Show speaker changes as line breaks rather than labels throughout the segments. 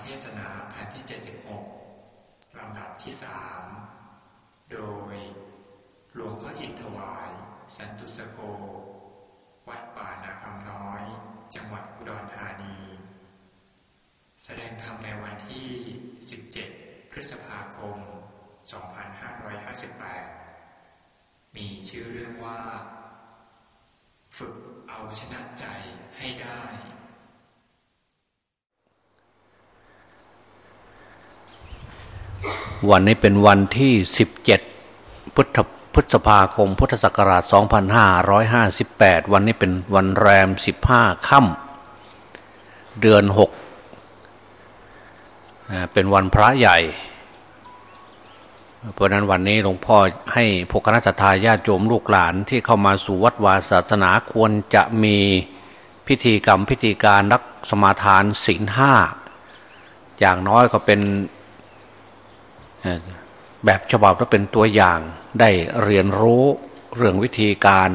เทศนาแผ่นที่ 76 ลำดับที่สามโดย หลวงพ่ออินทวาย สันตุสโก วัดป่านาคำน้อย จังหวัดอุดรธานี แสดงธรรมในวันที่ 17 พฤษภาคม 2558 มีชื่อเรื่องว่า ฝึกเอาชนะใจให้ได้
วันนี้เป็นวันที่ 17 พุทธพฤษภาคม พุทธศักราช 2558 วันนี้เป็นวันแรม 15 ค่ำเดือน 6 เป็นวันพระใหญ่ เพราะนั้นวันนี้หลวงพ่อให้พวกคณะทาญาติโยมลูกหลานที่เข้ามาสู่วัดวาศาสนาควรจะมีพิธีกรรมพิธีการรักสมาทานศีลห้าอย่างน้อยก็เป็น แบบฉบับและเป็นตัวอย่างได้เรียนรู้เรื่องวิธีการ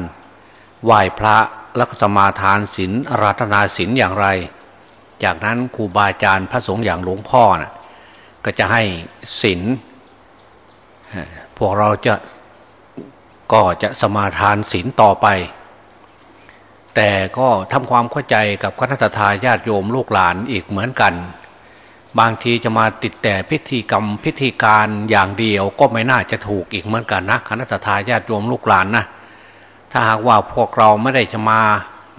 ไหว้พระและสมาทานศีลรัตนาศีลอย่างไร จากนั้นครูบาอาจารย์พระสงฆ์อย่างหลวงพ่อนะก็จะให้ศีลพวกเราจะก็จะสมาทานศีลต่อไป แต่ก็ทำความเข้าใจกับคณะทาญาติโยมลูกหลานอีกเหมือนกัน บางทีจะมาติดแต่พิธีกรรมพิธีการอย่างเดียวก็ไม่น่าจะถูกอีกเหมือนกันนะคณะทาญาติโยมลูกหลานนะถ้าหากว่าพวกเราไม่ได้จะมา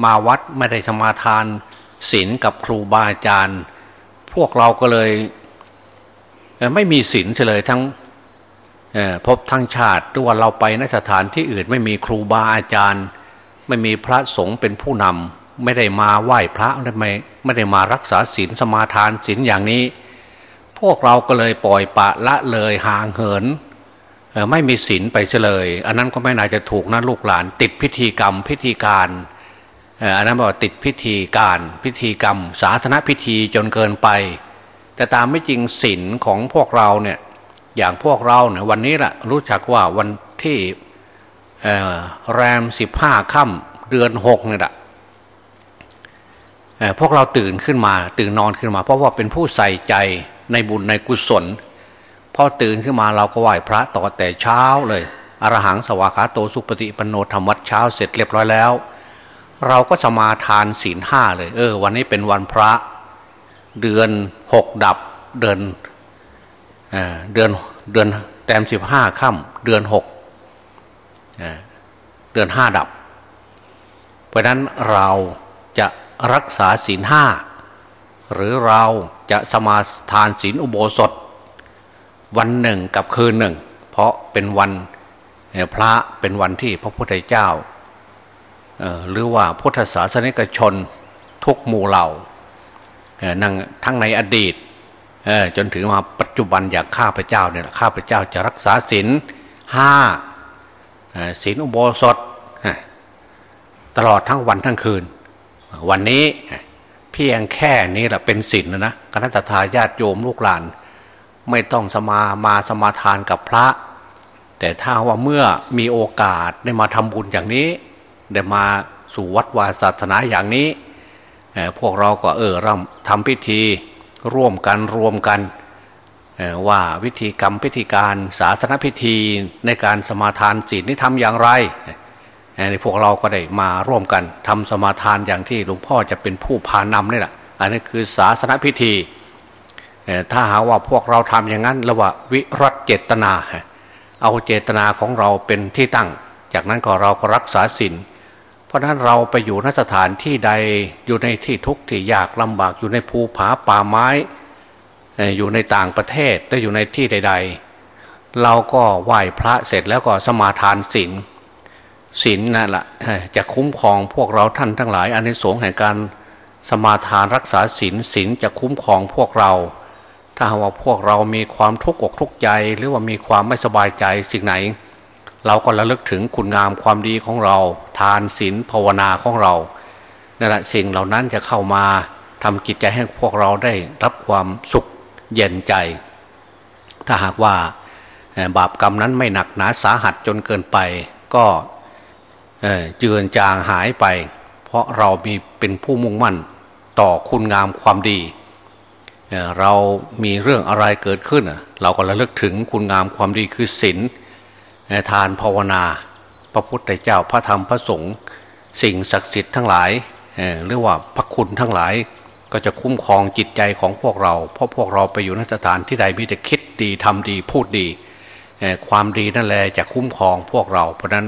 มาวัดไม่ได้จะมาทานศีลกับครูบาอาจารย์ พวกเราก็เลย ไม่มีศีลเลยทั้งพบทั้งชาติด้วยว่าเราไปนสถานที่อื่นไม่มีครูบาอาจารย์ ไม่มีพระสงฆ์เป็นผู้นำ ไม่ได้มาไหว้พระไม่ไม่ได้มารักษาศีลสมาทานศีลอย่างนี้ พวกเราก็เลยปล่อยปะละเลยห่างเหินไม่มีศีลไปเลย อันนั้นก็ไม่น่าจะถูกนะลูกหลาน ติดพิธีกรรมพิธีการอันนั้นบอกติดพิธีการพิธีกรรม ศาสนาพิธีจนเกินไป แต่ตามไม่จริงศีลของพวกเราเนี่ยอย่างพวกเราเนี่ยวันนี้แหละรู้จักว่าวันที่แรมสิบห้าค่ำเดือนหกเนี่ยแหละ พวกเราตื่นขึ้นมา ตื่นนอนขึ้นมา เพราะว่าเป็นผู้ใส่ใจในบุญในกุศลพอตื่นขึ้นมาเราก็ไหว้พระต่อแต่เช้าเลยอรหังสวากาโตสุปฏิปโนธรรมวัดเช้าเสร็จเรียบร้อยแล้ว เราก็จะมาทานศีลห้าเลย เออ วันนี้เป็นวันพระ เดือนหกดับ เดือนเดือนเดือนแตมสิบห้าค่ำเดือนหกเดือนห้าดับ เพราะนั้นเราจะ รักษาศีลห้าหรือเราจะสมาทานศีลอุโบสถ วันหนึ่งกับคืนหนึ่ง เพราะเป็นวันพระเป็นวันที่พระพุทธเจ้า หรือว่าพุทธศาสนิกชนทุกหมู่เหล่านั่งทั้งในอดีตจนถึงมาปัจจุบันอย่างข้าพเจ้าเนี่ยข้าพเจ้าจะรักษาศีลห้าศีลอุโบสถตลอดทั้งวันทั้งคืน วันนี้เพียงแค่นี้แหละเป็นศีลนะนะคณะทาญาติโยมลูกหลาน ไม่ต้องสมามาสมาทานกับพระ แต่ถ้าว่าเมื่อมีโอกาสได้มาทำบุญอย่างนี้ ได้มาสู่วัดวาศาสนาอย่างนี้พวกเราก็เออรำทำพิธีร่วมกันรวมกันว่าวิธีกรรมพิธีการศาสนพิธีในการสมาทานศีลนี่ทำอย่างไร ในพวกเราก็ได้มาร่วมกันทำสมาทานอย่างที่หลวงพ่อจะเป็นผู้พานำนี่แหละอันนี้คือศาสนพิธีถ้าหาว่าพวกเราทำอย่างนั้นแล้วว่าวิรัตเจตนา เอาเจตนาของเราเป็นที่ตั้ง จากนั้นก็เราก็รักษาศีลเพราะนั้นเราไปอยู่นสถานที่ใดอยู่ในที่ทุกข์ที่ยากลำบากอยู่ในภูผาป่าไม้ อยู่ในต่างประเทศหรืออยู่ในที่ใด ๆ เราก็ไหว้พระเสร็จแล้วก็สมาทานศีล ศีลนั่นแหละจะคุ้มครองพวกเราท่านทั้งหลายอันในสงแห่งการสมาทานรักษาศีลศีลจะคุ้มครองพวกเรา ถ้าว่าพวกเรามีความทุกข์อกทุกข์ใจ หรือว่ามีความไม่สบายใจสิ่งไหน เราก็ระลึกถึงคุณงามความดีของเรา ทานศีลภาวนาของเรานั่นแหละสิ่งเหล่านั้นจะเข้ามาทำจิตใจให้พวกเราได้รับความสุขเย็นใจ ถ้าหากว่าบาปกรรมนั้นไม่หนักหนาสาหัสจนเกินไป ก็ เจือนจางหายไป เพราะเรามีเป็นผู้มุ่งมั่นต่อคุณงามความดีเรามีเรื่องอะไรเกิดขึ้น เราก็ระลึกถึงคุณงามความดีคือศีลทานภาวนา พระพุทธเจ้าพระธรรมพระสงฆ์สิ่งศักดิ์สิทธิ์ทั้งหลายเรียกว่าพระคุณทั้งหลายก็จะคุ้มครองจิตใจของพวกเรา เพราะพวกเราไปอยู่นสถานที่ใดมีแต่คิดดีทำดีพูดดี ความดีนั่นแหละจะคุ้มครองพวกเรา เพราะนั้น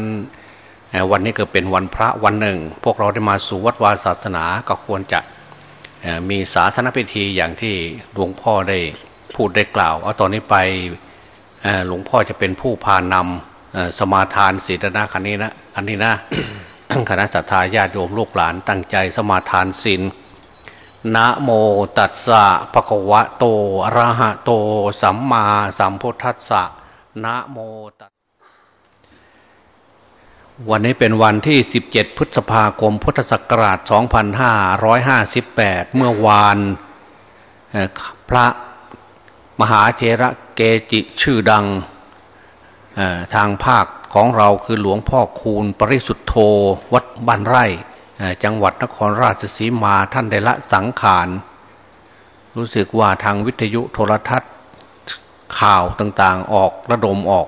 วันนี้ก็เป็นวันพระวันหนึ่ง พวกเราได้มาสู่วัดวาศาสนาก็ควรจะมีศาสนพิธีอย่างที่หลวงพ่อได้พูดได้กล่าวเอาตอนนี้ไปหลวงพ่อจะเป็นผู้พานำสมาทานศีลนะคันนี้นะอันนี้นะคณะสัตยาญาติโยมลูกหลานตั้งใจสมาทานศีลนะโมตัสสะภะคะวะโตอะระหะโต สัมมาสัมพุทธัสสะนะโมตัส วันนี้เป็นวันที่ 17 พฤษภาคม พุทธศักราช 2558 เมื่อวานพระมหาเทระเกจิชื่อดังทางภาคของเราคือหลวงพ่อคูณปริสุทธโธวัดบ้านไร่ จังหวัดนครราชสีมาท่านได้ละสังขาร รู้สึกว่าทางวิทยุโทรทัศน์ข่าวต่างๆออกระดมออก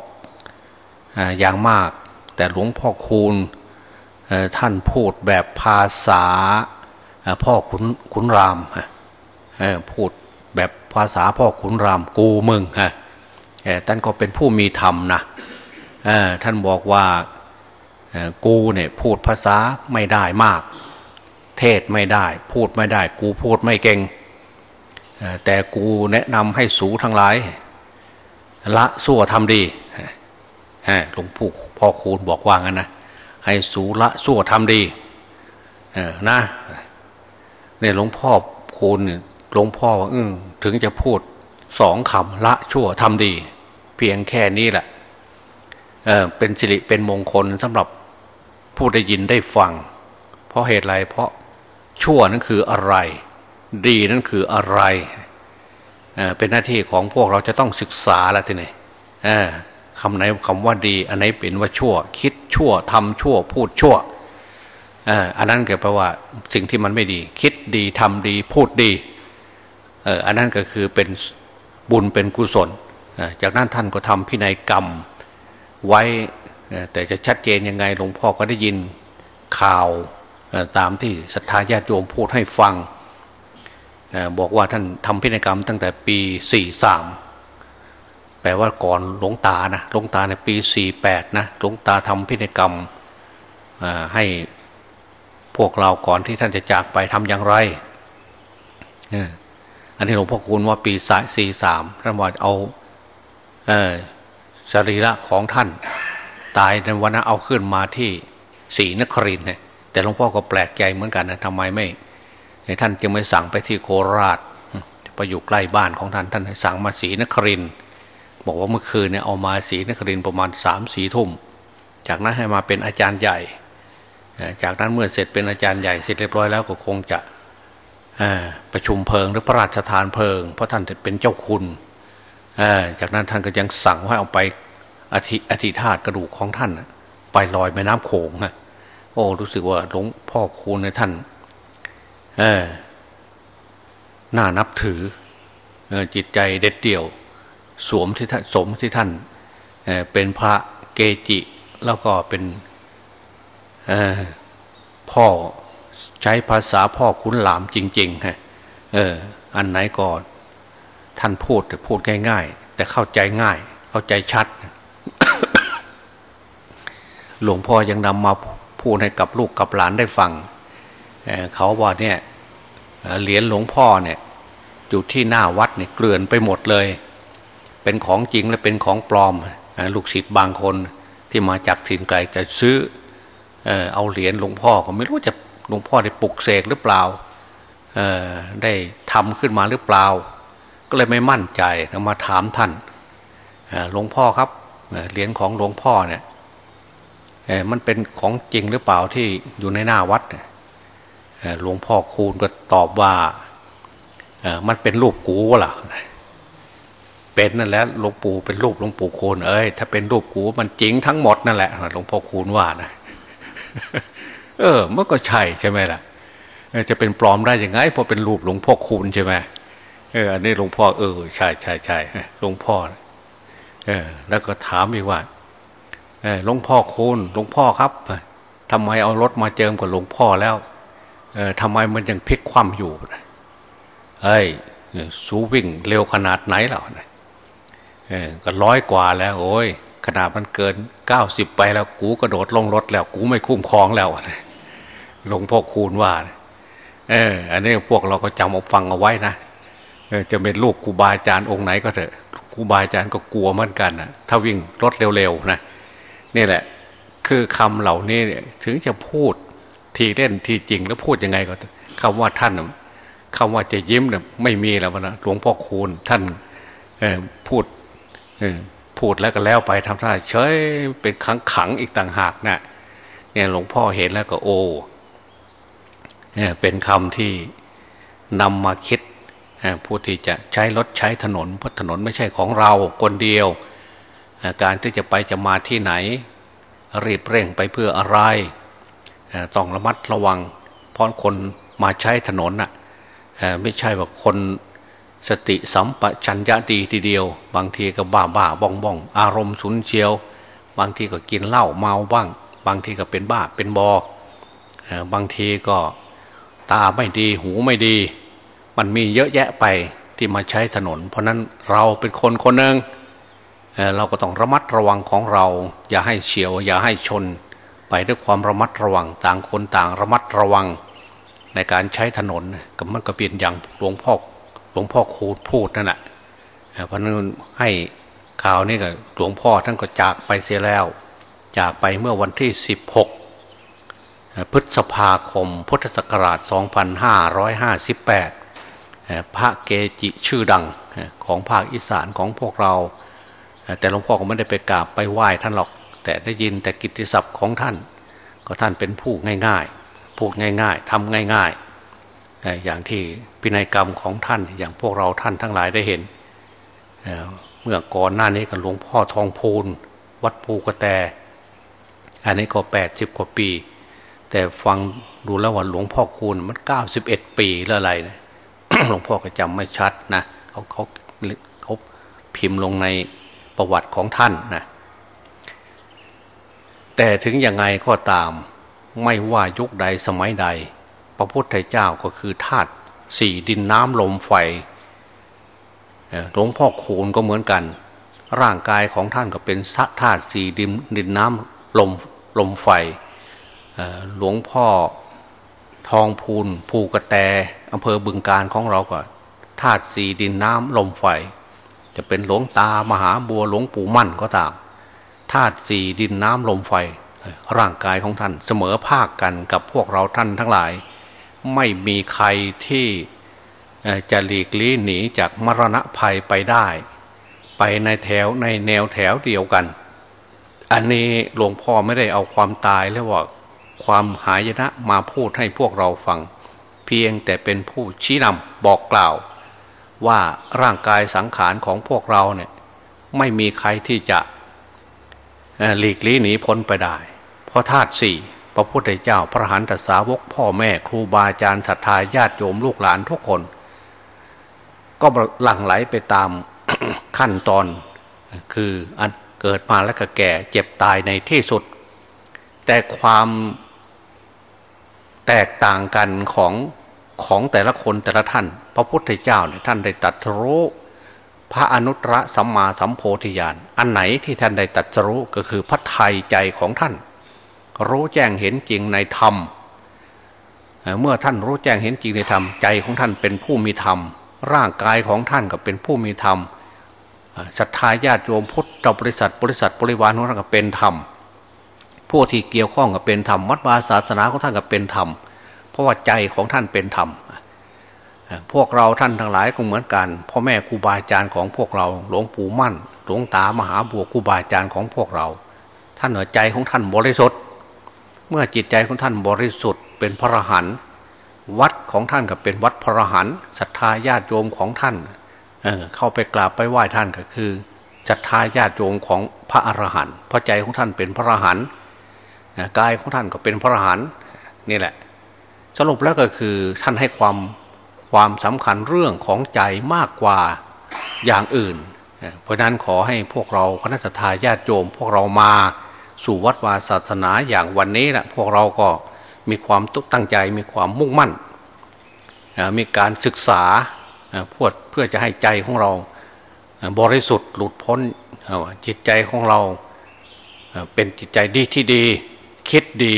อย่างมาก แต่หลวงพ่อคูณท่านพูดแบบภาษาพ่อขุนขุนรามพูดแบบภาษาพ่อขุนรามกูมึงฮะท่านก็เป็นผู้มีธรรมนะท่านบอกว่ากูเนี่ยพูดภาษาไม่ได้มาก เทศไม่ได้ พูดไม่ได้ กูพูดไม่เก่งแต่กูแนะนำให้สูทั้งหลาย ละสั่วทำดีหลวงปู่ พ่อคูณบอกว่างั้นนะให้สูละสั่วทำดีนะเนี่ยหลวงพ่อคูณหลวงพ่อว่าถึงจะพูดสองคำละชั่วทำดี เพียงแค่นี้แหละเเป็นสิริเป็นมงคลสำหรับผู้ได้ยินได้ฟัง เพราะเหตุไรเพราะชั่วนั้นคืออะไร ดีนั้นคืออะไรเเป็นหน้าที่ของพวกเราจะต้องศึกษาแล้วทีนี้ คำไหนคำว่าดี อันไหนเป็นว่าชั่ว คิดชั่วทำชั่ว พูดชั่วอันนั้นก็แปลว่าสิ่งที่มันไม่ดี คิดดีทำดีพูดดีอันนั้นก็คือเป็นบุญเป็นกุศล จากนั้นท่านก็ทำพินัยกรรมไว้แต่จะชัดเจนยังไงหลวงพ่อก็ได้ยินข่าวตามที่ศรัทธาญาติโยมพูดให้ฟัง บอกว่าท่านทำพินัยกรรมตั้งแต่ปีสี่สาม แปลว่าก่อนหลวงตานะหลวงตาในปีสี่แปดนะหลวงตาทำพินัยกรรมให้พวกเราก่อนที่ท่านจะจากไปทำอย่างไรอันนี้หลวงพ่อคุณว่าปีสี่สามท่านบอกเอาสรีระของท่าน ตายในวันนั้นเอาขึ้นมาที่ศรีนครินเนี่ยแต่หลวงพ่อก็แปลกใจเหมือนกันนะทำไมไม่ท่านจึงไม่สั่งไปที่โคราชไปอยู่ใกล้บ้านของท่านท่านสั่งมาศรีนคริน บอกว่าเมื่อคืนเนี่ยเอามาศรีนครินประมาณสามสี่ทุ่ม จากนั้นให้มาเป็นอาจารย์ใหญ่ จากนั้นเมื่อเสร็จเป็นอาจารย์ใหญ่เสร็จเรียบร้อยแล้วก็คงจะประชุมเพลิงหรือพระราชทานเพลิง เพราะท่านเป็นเจ้าคุณจากนั้นท่านก็ยังสั่งให้เอาไปอธิอธิธาตกระดูกของท่าน ไปลอยแม่น้ำโขงนะโอ้รู้สึกว่าหลวงพ่อคูณในท่านน่านับถือจิตใจเด็ดเดี่ยว สวมที่ท่านสมที่ท่านเป็นพระเกจิแล้วก็เป็นพ่อใช้ภาษาพ่อคุ้นหลามจริงๆฮะเออ อันไหนก็ท่านพูดพูดง่ายๆ แต่เข้าใจง่าย เข้าใจชัด หลวงพ่อยังนำมาพูดให้กับลูกกับหลานได้ฟังเเขาว่าเนี่ยเหรียญหลวงพ่อเนี่ยอยู่ที่หน้าวัดเนี่ยเกลื่อนไปหมดเลย เป็นของจริงและเป็นของปลอม ลูกศิษย์บางคนที่มาจากถิ่นไกลจะซื้อเอาเหรียญหลวงพ่อก็ไม่รู้จะหลวงพ่อได้ปลุกเสกหรือเปล่าได้ทำขึ้นมาหรือเปล่า ก็เลยไม่มั่นใจมาถามท่านหลวงพ่อครับเหรียญของหลวงพ่อเนี่ยมันเป็นของจริงหรือเปล่าที่อยู่ในหน้าวัดหลวงพ่อคูณก็ตอบว่ามันเป็นรูปกูวะล่ะ เป็นนั่นแหละหลวงปู่เป็นรูปหลวงปู่คูณเอ้ยถ้าเป็นรูปกูมันจริงทั้งหมดนั่นแหละหลวงพ่อคูณว่านะเออมันก็ใช่ใช่ไหมล่ะจะเป็นปลอมได้ยังไงเพราะเป็นรูปหลวงพ่อคูณใช่ไหมเอออันนี้หลวงพ่อเออใช่ใช่ใช่หลวงพ่อเออ แล้วก็ถามอีกว่าเออหลวงพ่อคุณหลวงพ่อครับทำไมเอารถมาเจิมกับหลวงพ่อแล้ว เออทำไมมันยังพลิกคว่ำอยู่เฮ้ยสูวิ่งเร็วขนาดไหนหรอเออ ก็ร้อยกว่าแล้ว โอ้ยขนาดมันเกินเก้าสิบไปแล้ว กูกระโดดลงรถแล้ว กูไม่คุ้มครองแล้วหลวงพ่อคูณว่าเออ อันนี้พวกเราก็จำเอาฟังเอาไว้นะจะเป็นลูกครูบาอาจารย์องค์ไหนก็เถอะครูบาอาจารย์ก็กลัวเหมือนกันนะถ้าวิ่งรถเร็วๆนะนี่แหละ คือคำเหล่านี้ถึงจะพูดทีเล่นทีจริงแล้วพูดยังไงก็คำว่าท่านคำว่าจะยิ้มเนี่ยไม่มีแล้วนะหลวงพ่อคูณท่านพูด พูดแล้วก็แล้วไปทำท่าเฉยเป็นขังขังอีกต่างหากนะเนี่ยหลวงพ่อเห็นแล้วก็โอ้เนี่ยเป็นคำที่นำมาคิดผู้ที่จะใช้รถใช้ถนนเพราะถนนไม่ใช่ของเราคนเดียว การที่จะไปจะมาที่ไหน รีบเร่งไปเพื่ออะไร ต้องระมัดระวัง เพราะคนมาใช้ถนนน่ะไม่ใช่ว่าคน สติสัมปชัญญะดีทีเดียว บางทีก็บ้าบ้าบ้องบ้องอารมณ์สุนเชียว บางทีก็กินเหล้าเมาบ้าง บางทีก็เป็นบ้าเป็นบอบางทีก็ตาไม่ดีหูไม่ดี มันมีเยอะแยะไปที่มาใช้ถนน เพราะนั้นเราเป็นคนคนหนึ่งเราก็ต้องระมัดระวังของเรา อย่าให้เฉียว อย่าให้ชน ไปด้วยความระมัดระวังต่างคนต่างระมัดระวัง ในการใช้ถนนกับมันก็เปลี่ยนอย่างหลวงพ่อ หลวงพ่อโคดพูดนั่นแหละเพราะนั้นให้ข่าวนี้กับหลวงพ่อท่านก็จากไปเสียแล้ว จากไปเมื่อวันที่ 16 พฤษภาคม พุทธศักราช 2558 พระเกจิชื่อดังของภาคอีสานของพวกเรา แต่หลวงพ่อก็ไม่ได้ไปกราบไปไหว้ท่านหรอก แต่ได้ยินแต่กิตติศัพท์ของท่าน ก็ท่านเป็นผู้ง่ายๆ พูดง่ายๆทำง่ายๆ อย่างที่ พินัยกรรมของท่าน อย่างพวกเราท่านทั้งหลายได้เห็นเมื่อก่อนหน้านี้กับหลวงพ่อทองพูนวัดภูกระแต อันนี้ก็แปดสิบกว่าปี แต่ฟังดูแล้วว่าหลวงพ่อคูณมันเก้าสิบเอ็ดปีแล้วอะไรนะหลวงพ่อก็จำไม่ชัดนะเขาเขาเขาพิมพ์ลงในประวัติของท่านนะแต่ถึงยังไงก็ตามไม่ว่ายุคใดสมัยใด พระพุทธเจ้าก็คือธาตุ สี่ดินน้ำลมไฟหลวงพ่อคูณก็เหมือนกัน ร่างกายของท่านก็เป็นธาตุสี่ดินดินน้ำลมลมไฟหลวงพ่อทองพูนภูกระแตอำเภอบึงการของเราก็ธาตุสี่ดินน้ำลมไฟ จะเป็นหลวงตามหาบัวหลวงปู่มั่นก็ตามธาตุสี่ดินน้ำลมไฟ ร่างกายของท่านเสมอภาคกันกับพวกเราท่านทั้งหลาย ไม่มีใครที่จะหลีกลี่หนีจากมรณะภัยไปได้ ไปในแถวในแนวแถวเดียวกัน อันนี้หลวงพ่อไม่ได้เอาความตายแล้วว่าความหายนะมาพูดให้พวกเราฟัง เพียงแต่เป็นผู้ชี้นำบอกกล่าว ว่าร่างกายสังขารของพวกเราเนี่ยไม่มีใครที่จะหลีกลี่หนีพ้นไปได้ เพราะธาตุสี่ พระพุทธเจ้าพระหันตสาวกพ่อแม่ครูบาอาจารย์ศรัทธาญาติโยมลูกหลานทุกคน ก็หลั่งไหลไปตามขั้นตอน คืออันเกิดมาแล้วก็แก่เจ็บตายในที่สุด แต่ความแตกต่างกันของของแต่ละคนแต่ละท่าน พระพุทธเจ้าเนี่ยท่านได้ตัดรู้พระอนุตตรสัมมาสัมโพธิญาณอันไหนที่ท่านได้ตัดรู้ก็คือพระไทยใจของท่าน รู้แจ้งเห็นจริงในธรรมเมื่อท่านรู้แจ้งเห็นจริงในธรรมใจของท่านเป็นผู้มีธรรม ร่างกายของท่านก็เป็นผู้มีธรรมศรัทธาญาติโยมพุทธบริษัท บริษัทบริวารของท่านก็เป็นธรรมพวกที่เกี่ยวข้องกับเป็นธรรมวัดวาศาสนาของท่านก็เป็นธรรมเพราะว่าใจของท่านเป็นธรรมพวกเราท่านทั้งหลายก็เหมือนกันพ่อแม่ครูบาอาจารย์ของพวกเราหลวงปู่มั่น หลวงตามหาบัวครูบาอาจารย์ของพวกเรา ท่านเหนือใจของท่านบริสุทธิ์ เมื่อจิตใจของท่านบริสุทธิ์เป็นพระหันวัดของท่านก็เป็นวัดพระหันศรัทธาญาติโยมของท่านเเข้าไปกราบไปไหว้ท่านก็คือศรัทธาญาติโยมของพระอรหันต์พระใจของท่านเป็นพระอรหันต์กายของท่านก็เป็นพระอรหันต์นี่แหละ สรุปแล้วก็คือท่านให้ความความสำคัญเรื่องของใจมากกว่าอย่างอื่น เพราะนั้นขอให้พวกเราคณะทาญาติโยมพวกเรามา สู่วัดวาศาสนาอย่างวันนี้แหละพวกเราก็มีความตั้งใจมีความมุ่งมั่น มีการศึกษาเพื่อเพื่อจะให้ใจของเราบริสุทธิ์หลุดพ้นจิตใจของเราเป็นจิตใจดีที่ดี คิดดี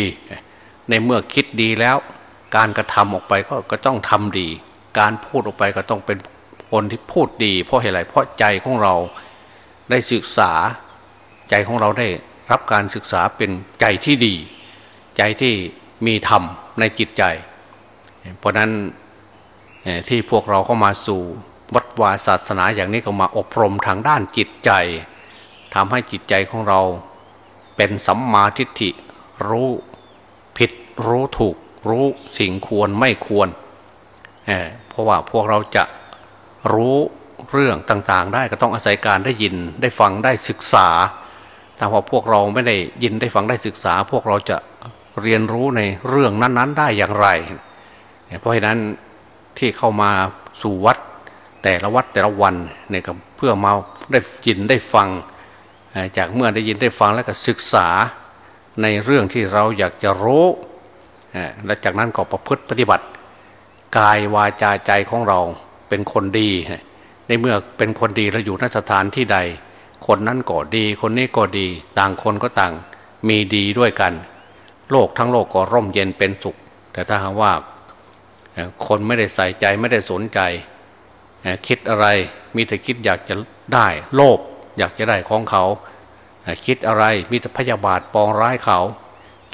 ในเมื่อคิดดีแล้ว การกระทำออกไปก็ก็ต้องทำดี การพูดออกไปก็ต้องเป็นคนที่พูดดี เพราะเหตุไรเพราะใจของเราได้ศึกษาใจของเราได้ รับการศึกษาเป็นใจที่ดี ใจที่มีธรรมในจิตใจ เพราะนั้นที่พวกเราเข้ามาสู่วัดวาศาสนาอย่างนี้ก็มาอบรมทางด้านจิตใจทำให้จิตใจของเราเป็นสัมมาทิฏฐิรู้ผิดรู้ถูก รู้สิ่งควรไม่ควรเเพราะว่าพวกเราจะรู้เรื่องต่างๆ ได้ก็ต้องอาศัยการได้ยินได้ฟังได้ศึกษา ถ้าว่าพวกเราไม่ได้ยินได้ฟังได้ศึกษา พวกเราจะเรียนรู้ในเรื่องนั้น ๆ ได้อย่างไร เพราะฉะนั้นที่เข้ามาสู่วัดแต่ละวัดแต่ละวันเนี่ยเพื่อมาได้ยินได้ฟัง จากเมื่อได้ยินได้ฟังแล้วก็ศึกษาในเรื่องที่เราอยากจะรู้และจากนั้นก็ประพฤติปฏิบัติ กายวาจาใจของเราเป็นคนดี ในเมื่อเป็นคนดีเราอยู่นสถานที่ใด คนนั้นก็ดี คนนี้ก็ดี ต่างคนก็ต่าง มีดีด้วยกัน โลกทั้งโลกก็ร่มเย็นเป็นสุข แต่ถ้าหากว่าคนไม่ได้ใส่ใจไม่ได้สนใจ คิดอะไรมีแต่คิดอยากจะได้ โลภอยากจะได้ของเขา คิดอะไรมีแต่พยาบาทปองร้ายเขา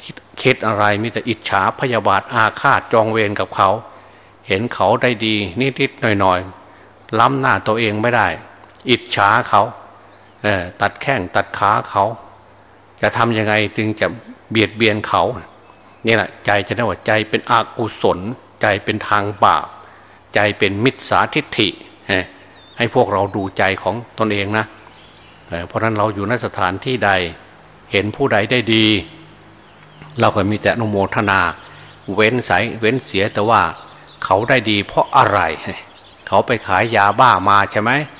คิดคิดอะไรมีแต่อิจฉาพยาบาทอาฆาตจองเวรกับเขา เห็นเขาได้ดีนิดๆหน่อยๆล้ำหน้าตัวเองไม่ได้ อิจฉาเขา ตัดแข้งตัดขาเขา จะทำยังไงจึงจะเบียดเบียนเขานี่แหละใจจะได้ว่าใจเป็นอากุศล ใจเป็นทางบาป ใจเป็นมิจฉาทิฏฐิให้พวกเราดูใจของตนเองนะเพราะนั้นเราอยู่ในสถานที่ใด เห็นผู้ใดได้ดี เราก็มีแต่นุโมทนา เว้นสายเว้นเสียแต่ว่าเขาได้ดีเพราะอะไร เขาไปขายยาบ้ามาใช่ไหมเ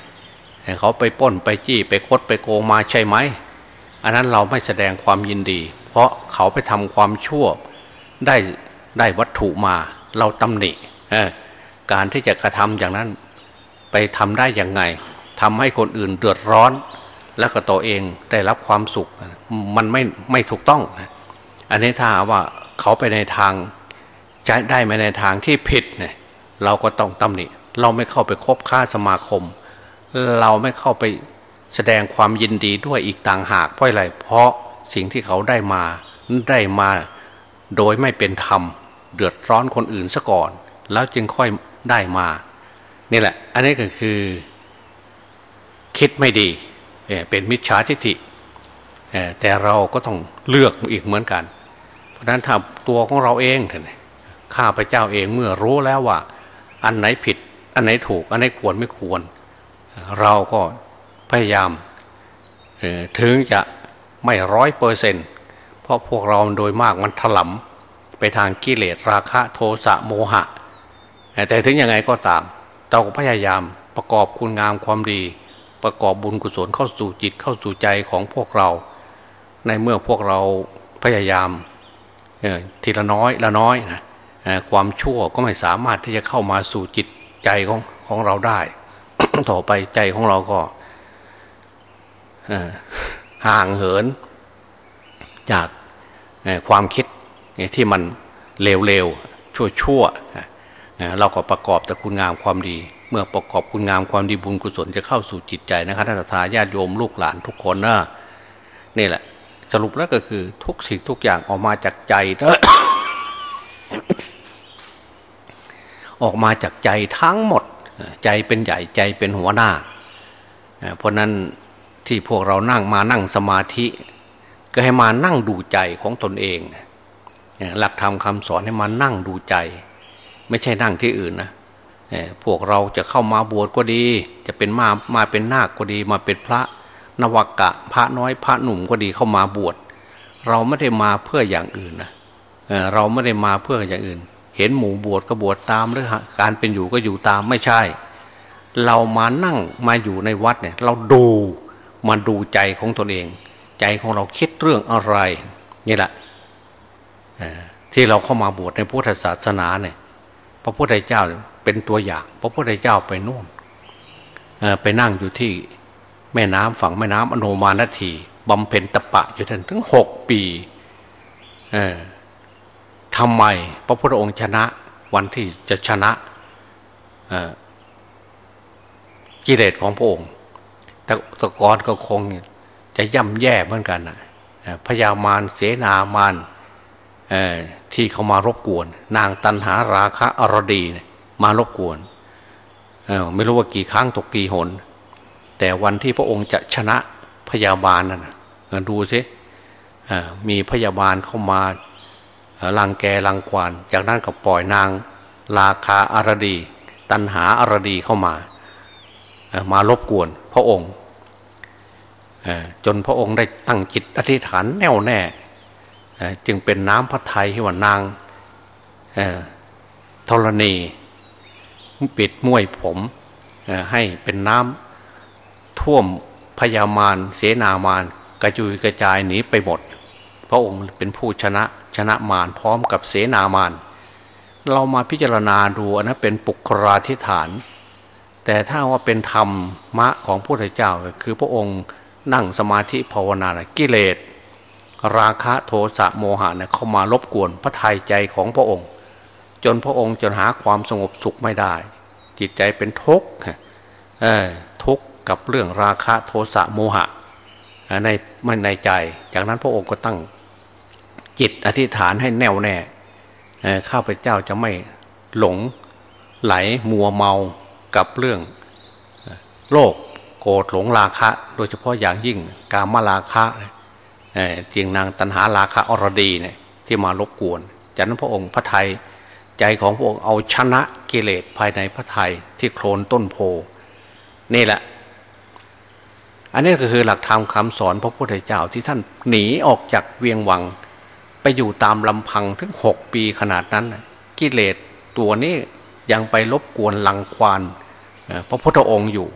เขาไปป้นไปจี้ไปคดไปโกงมาใช่ไหม อันนั้นเราไม่แสดงความยินดี เพราะเขาไปทำความชั่วได้ได้วัตถุมา เราตำหนิการที่จะกระทำอย่างนั้นไปทำได้อย่างไงทำให้คนอื่นเดือดร้อน แล้วก็ตัวเองได้รับความสุข มันไม่ไม่ถูกต้อง อันนี้ถ้าว่าเขาไปในทางใช้ได้มาในทางที่ผิดเนี่ยเราก็ต้องตำหนิ เราไม่เข้าไปคบค้าสมาคม เราไม่เข้าไปแสดงความยินดีด้วยอีกต่างหากเพราะอะไร เพราะสิ่งที่เขาได้มาได้มาโดยไม่เป็นธรรม เดือดร้อนคนอื่นซะก่อน แล้วจึงค่อยได้มานี่แหละ อันนี้ก็คือ คิดไม่ดีเป็นมิจฉาทิฏฐิแต่เราก็ต้องเลือกอีกเหมือนกัน เพราะนั้นถ้าตัวของเราเองเถอะข้าพเจ้าเองเมื่อรู้แล้วว่า อันไหนผิด อันไหนถูก อันไหนควรไม่ควร เราก็พยายามถึงจะไม่ร้อยเปอร์เซนเพราะพวกเราโดยมากมันถลำไปทางกิเลสราคะโทสะโมหะ แต่ถึงยังไงก็ตาม เราก็พยายามประกอบคุณงามความดี ประกอบบุญกุศลเข้าสู่จิตเข้าสู่ใจของพวกเรา ในเมื่อพวกเราพยายามทีละน้อยละน้อยนะความชั่วก็ไม่สามารถที่จะเข้ามาสู่จิตใจของของเราได้ ต่อไปใจของเราก็ห่างเหิน จากความคิดที่มันเลวๆ ชั่วๆ เราก็ประกอบแต่คุณงามความดี เมื่อประกอบคุณงามความดีบุญกุศลจะเข้าสู่จิตใจนะครับท่านทาญาติโยมลูกหลานทุกคนนะนี่แหละ สรุปแล้วก็คือทุกสิ่งทุกอย่างออกมาจากใจออกมาจากใจทั้งหมด ใจเป็นใหญ่ใจเป็นหัวหน้า เพราะนั้นที่พวกเรานั่งมานั่งสมาธิ ก็ให้มานั่งดูใจของตนเอง หลักธรรมคาสอนให้มานั่งดูใจ ไม่ใช่นั่งที่อื่นนะพวกเราจะเข้ามาบวชก็ดี จะเป็นมามาเป็นนาคก็ดี มาเป็นพระนวกะ พระน้อยพระหนุ่มก็ดีเข้ามาบวช เราไม่ได้มาเพื่ออย่างอื่นนะเราไม่ได้มาเพื่ออย่างอื่น เห็นหมู่บวชก็บวชตามหรือการเป็นอยู่ก็อยู่ตามไม่ใช่ เรามานั่งมาอยู่ในวัดเนี่ย เราดูมาดูใจของตนเอง ใจของเราคิดเรื่องอะไรนี่แหละที่เราเข้ามาบวชในพุทธศาสนาเนี่ย พระพุทธเจ้าเป็นตัวอย่าง พระพุทธเจ้าไปนู่นไปนั่งอยู่ที่แม่น้ำฝั่งแม่น้ำอโนมานทีบำเพ็ญตะปะอยู่ท่านถึงหกปี ทำไมพระพุทธองค์ชนะวันที่จะชนะกิเลสของพระองค์แต่ตะกอนก็คงจะย่ำแย่เหมือนกันนะพญามารเสนามารที่เขามารบกวน นางตันหาราคะอรดีมารบกวนไม่รู้ว่ากี่ครั้งตกกี่หน แต่วันที่พระองค์จะชนะพยาบาลนั่นดูสิมีพยาบาลเข้ามา ลังแกลังควานจากนั้นก็ปล่อยนางราคาอารดี ตันหาอารดีเข้ามา มารบกวนพระองค์จนพระองค์ได้ตั้งจิตอธิษฐานแน่วแน่ จึงเป็นน้ำพระทัยที่ว่านางธรณี ปิดม้วยผมให้เป็นน้ำท่วมพยามารเสนามารกระจุยกระจายหนีไปหมด พระองค์เป็นผู้ชนะ ชนะมารพร้อมกับเสนามารเรามาพิจารณาดูอันนั้นเป็นปุกราธิฐาน แต่ถ้าว่าเป็นธรรมะของพระพุทธเจ้าคือพระองค์นั่งสมาธิภาวนากิเลส ราคะโทสะโมหะเนี่ยเข้ามารบกวนพระทัยใจของพระองค์ จนพระองค์จนหาความสงบสุขไม่ได้ จิตใจเป็นทุกข์ทุกข์กับเรื่องราคะโทสะโมหะในในใจ จากนั้นพระองค์ก็ตั้ง จิตอธิษฐานให้แน่วแน่ข้าพเจ้าจะไม่หลงไหลมัวเมากับเรื่องโลกโกรธหลงราคะ โดยเฉพาะอย่างยิ่งกามราคะจริงนางตันหาราคะอรดีเนี่ยที่มารบกวน จากนั้นพระองค์พระไทยใจของพระองค์เอาชนะกิเลสภายในพระไทยที่โคลนต้นโพนี่แหละ อันนี้ก็คือหลักธรรมคำสอนพระพุทธเจ้าที่ท่านหนีออกจากเวียงวัง ไปอยู่ตามลำพังถึงหกปีขนาดนั้น กิเลสตัวนี้ยังไปลบกวนลังควานพระพุทธองค์อยู่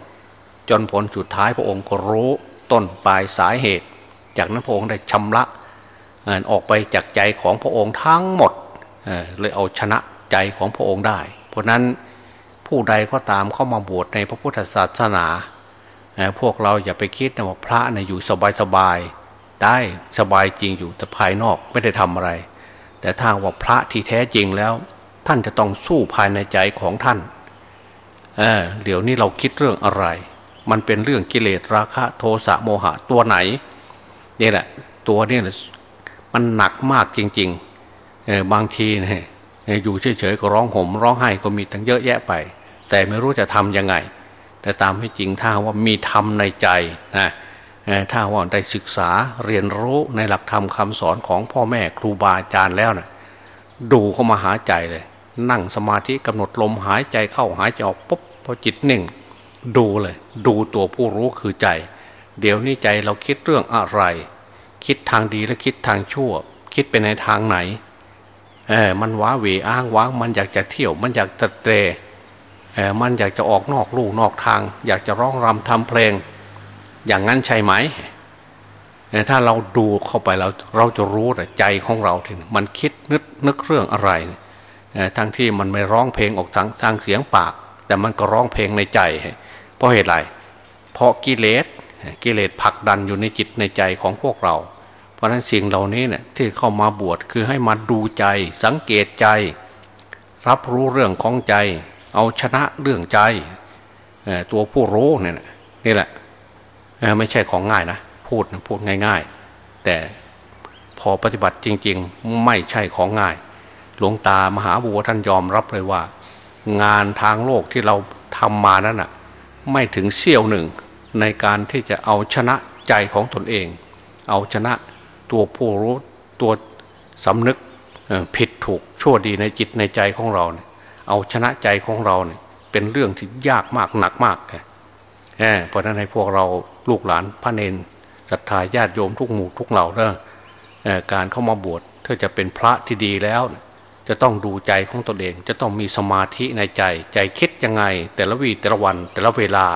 จนผลสุดท้ายพระองค์ก็รู้ต้นปลายสาเหตุ จากนั้นพระองค์ได้ชำระออกไปจากใจของพระองค์ทั้งหมดเลยเอาชนะใจของพระองค์ได้ เพราะนั้นผู้ใดก็ตามเข้ามาบวชในพระพุทธศาสนา พวกเราอย่าไปคิดนะว่าพระนะอยู่สบาย ได้สบายจริงอยู่แต่ภายนอกไม่ได้ทำอะไร แต่ถ้าว่าพระที่แท้จริงแล้ว ท่านจะต้องสู้ภายในใจของท่านเออเดี๋ยวนี้เราคิดเรื่องอะไร มันเป็นเรื่องกิเลสราคะโทสะโมหะตัวไหนนี่แหละ ตัวนี้มันหนักมากจริงๆบางทีเนี่ยอยู่เฉยๆก็ร้องห่มร้องไห้ก็มีตั้งเยอะแยะไป แต่ไม่รู้จะทำยังไง แต่ตามให้จริงถ้าว่ามีธรรมในใจนะ ถ้าว่าได้ศึกษาเรียนรู้ในหลักธรรมคาสอนของพ่อแม่ครูบาอาจารย์แล้วนะ่ะดูเข้ามาหาใจเลย นั่งสมาธิกำหนดลมหายใจเข้าหายใจออกปุ๊บพอจิตนิ่ง ดูเลย ดูตัวผู้รู้คือใจ เดี๋ยวนี้ใจเราคิดเรื่องอะไร คิดทางดีและคิดทางชั่ว คิดไปในทางไหนเออมันว้าเวอ้างว้างมันอยากจะเที่ยว มันอยากจะเตะเออมันอยากจะออกนอกลู่นอกทาง อยากจะร้องรำทำเพลง อย่างนั้นใช่ไหมถ้าเราดูเข้าไปเราเราจะรู้แต่ใจของเราทีมันคิดนึกนึกเรื่องอะไรทั้งที่มันไม่ร้องเพลงออกทางทางเสียงปาก แต่มันก็ร้องเพลงในใจ เพราะเหตุไร เพราะกิเลสกิเลสผลักดันอยู่ในจิตในใจของพวกเรา เพราะฉะนั้นสิ่งเหล่านี้เนี่ยที่เข้ามาบวชคือให้มาดูใจสังเกตใจ รับรู้เรื่องของใจ เอาชนะเรื่องใจตัวผู้รู้เนี่ยนี่แหละ ไม่ใช่ของง่ายนะพูดพูดง่าย ๆ แต่พอปฏิบัติจริง ๆ ไม่ใช่ของง่าย หลวงตามหาบัวท่านยอมรับเลยว่า งานทางโลกที่เราทำมานั้นอะ ไม่ถึงเสี้ยวหนึ่งในการที่จะเอาชนะใจของตนเอง เอาชนะตัวผู้รู้ตัวสำนึกผิดถูกชั่วดีในจิตในใจของเราเนี่ยเอาชนะใจของเราเนี่ยเป็นเรื่องที่ยากมากหนักมากเพราะนั้นให้พวกเรา ลูกหลานพระเนนศรัทธาญาติโยมทุกหมู่ทุกเหล่าเนะการเข้ามาบวชถ้าจะเป็นพระที่ดีแล้ว จะต้องดูใจของตนเอง จะต้องมีสมาธิในใจ ใจคิดยังไง แต่ละวีแต่ละวันแต่ละเวลา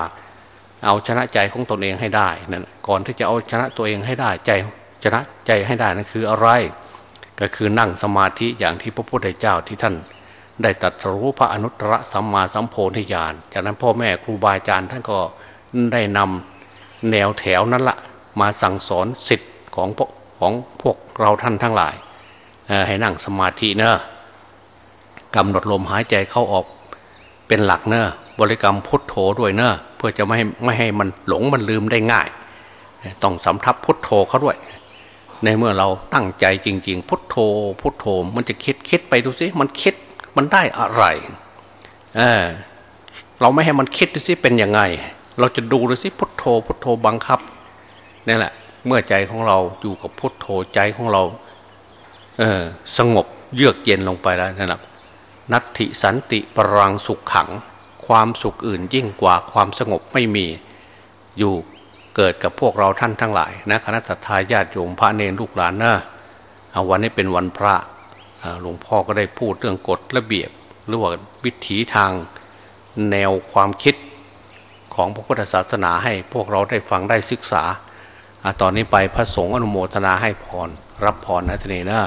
เอาชนะใจของตนเองให้ได้นั่นก่อนที่จะเอาชนะตัวเองให้ได้ใจชนะใจให้ได้นั่นคืออะไร ก็คือนั่งสมาธิอย่างที่พระพุทธเจ้าที่ท่านได้ตรัสรู้พระอนุตตรสัมมาสัมโพธิญาณ จากนั้นพ่อแม่ครูบาอาจารย์ท่านก็ได้นำ แนวแถวนั้นละมาสั่งสอนสิทธิ์ของของพวกเราท่านทั้งหลาย ให้นั่งสมาธิเนอะกำหนดลมหายใจเข้าออกเป็นหลักเนอะบริกรรมพุทโธด้วยเนอะเพื่อจะไม่ให้ไม่ให้มันหลงมันลืมได้ง่าย ต้องสำทับพุทโธเขาด้วย ในเมื่อเราตั้งใจจริง ๆ พุทโธ พุทโธ มันจะคิดคิดไปดูสิมันคิดมันได้อะไรเออเราไม่ให้มันคิดดูสิเป็นยังไง เราจะดูดูสิพุทโธพุทโธบังคับนี่แหละ เมื่อใจของเราอยู่กับพุทโธใจของเรา เออสงบเยือกเย็นลงไปแล้วนั่นแหละนัตถิสันติปรังสุขขัง ความสุขอื่นยิ่งกว่าความสงบไม่มีอยู่เกิดกับพวกเราท่านทั้งหลายนะคณะทาญาติโยมพระเนรลูกหลานนะเอาวันนี้เป็นวันพระหลวงพ่อก็ได้พูดเรื่องกฎระเบียบหรือว่าวิถีทางแนวความคิด ของพระพุทธศาสนาให้พวกเราได้ฟังได้ศึกษาตอนนี้ไปพระสงฆ์อนุโมทนาให้พร รับพรนะทีนี้นะ